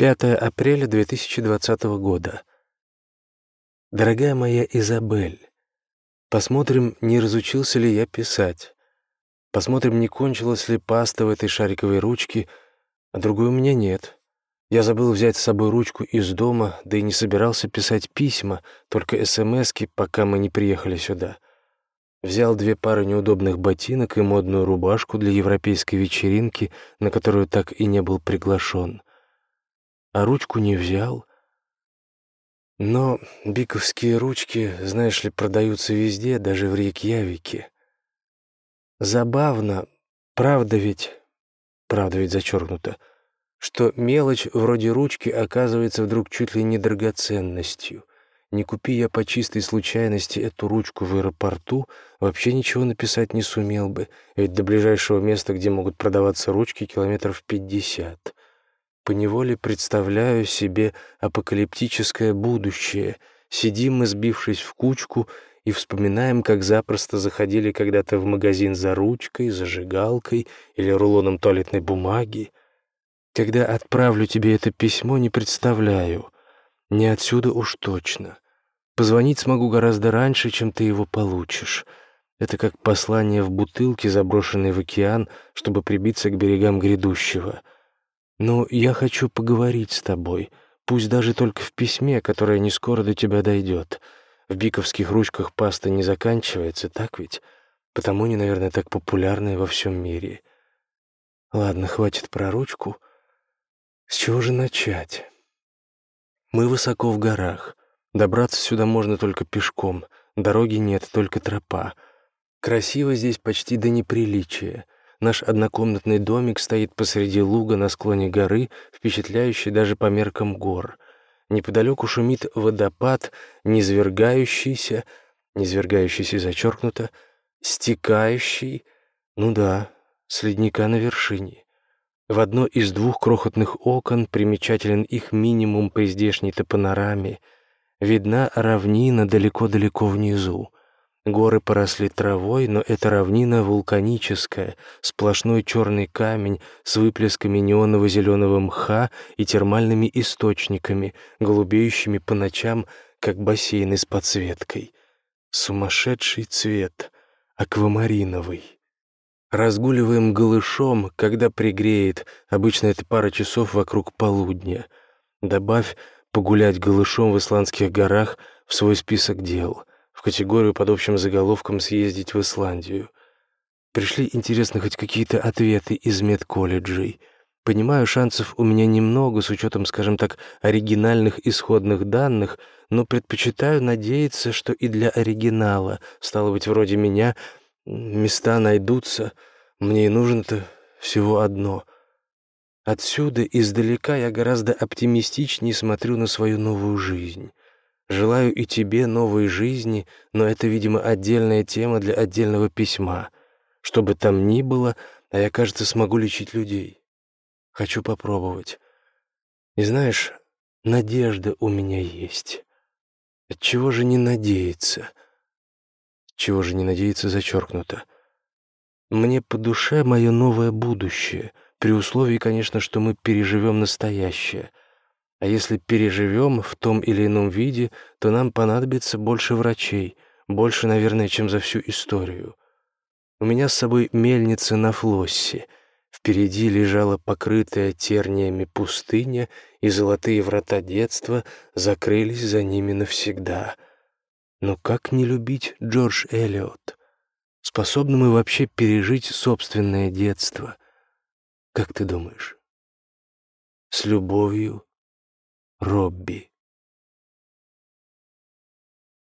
5 апреля 2020 года. Дорогая моя Изабель, посмотрим, не разучился ли я писать. Посмотрим, не кончилась ли паста в этой шариковой ручке, а другой у меня нет. Я забыл взять с собой ручку из дома, да и не собирался писать письма, только СМСки, пока мы не приехали сюда. Взял две пары неудобных ботинок и модную рубашку для европейской вечеринки, на которую так и не был приглашен а ручку не взял. Но биковские ручки, знаешь ли, продаются везде, даже в Рейкьявике. Забавно, правда ведь, правда ведь зачеркнуто, что мелочь вроде ручки оказывается вдруг чуть ли не драгоценностью. Не купи я по чистой случайности эту ручку в аэропорту, вообще ничего написать не сумел бы, ведь до ближайшего места, где могут продаваться ручки, километров пятьдесят поневоле представляю себе апокалиптическое будущее. Сидим мы, сбившись в кучку, и вспоминаем, как запросто заходили когда-то в магазин за ручкой, зажигалкой или рулоном туалетной бумаги. Когда отправлю тебе это письмо, не представляю. Не отсюда уж точно. Позвонить смогу гораздо раньше, чем ты его получишь. Это как послание в бутылке, заброшенной в океан, чтобы прибиться к берегам грядущего — но я хочу поговорить с тобой, пусть даже только в письме, которое не скоро до тебя дойдет. В биковских ручках паста не заканчивается, так ведь? Потому они, наверное, так популярны во всем мире. Ладно, хватит про ручку. С чего же начать? Мы высоко в горах. Добраться сюда можно только пешком. Дороги нет, только тропа. Красиво здесь почти до неприличия — Наш однокомнатный домик стоит посреди луга на склоне горы, впечатляющий даже по меркам гор. Неподалеку шумит водопад, низвергающийся, низвергающийся зачеркнуто, стекающий, ну да, с ледника на вершине. В одно из двух крохотных окон примечателен их минимум при здешней-то панораме. Видна равнина далеко-далеко внизу. Горы поросли травой, но эта равнина вулканическая, сплошной черный камень с выплесками неоново зеленого мха и термальными источниками, голубеющими по ночам, как бассейны с подсветкой. Сумасшедший цвет, аквамариновый. Разгуливаем голышом, когда пригреет, обычно это пара часов вокруг полудня. Добавь погулять голышом в исландских горах в свой список дел — в категорию под общим заголовком «Съездить в Исландию». Пришли, интересно, хоть какие-то ответы из медколледжей. Понимаю, шансов у меня немного, с учетом, скажем так, оригинальных исходных данных, но предпочитаю надеяться, что и для оригинала, стало быть, вроде меня, места найдутся. Мне и нужно-то всего одно. Отсюда, издалека, я гораздо оптимистичнее смотрю на свою новую жизнь. Желаю и тебе новой жизни, но это, видимо, отдельная тема для отдельного письма. Что бы там ни было, а я, кажется, смогу лечить людей. Хочу попробовать. И знаешь, надежда у меня есть. От чего же не надеяться? Чего же не надеяться зачеркнуто. Мне по душе мое новое будущее, при условии, конечно, что мы переживем настоящее — а если переживем в том или ином виде, то нам понадобится больше врачей, больше, наверное, чем за всю историю. У меня с собой мельница на флоссе. Впереди лежала покрытая терниями пустыня, и золотые врата детства закрылись за ними навсегда. Но как не любить Джордж Эллиот? Способны мы вообще пережить собственное детство? Как ты думаешь? С любовью, Робби.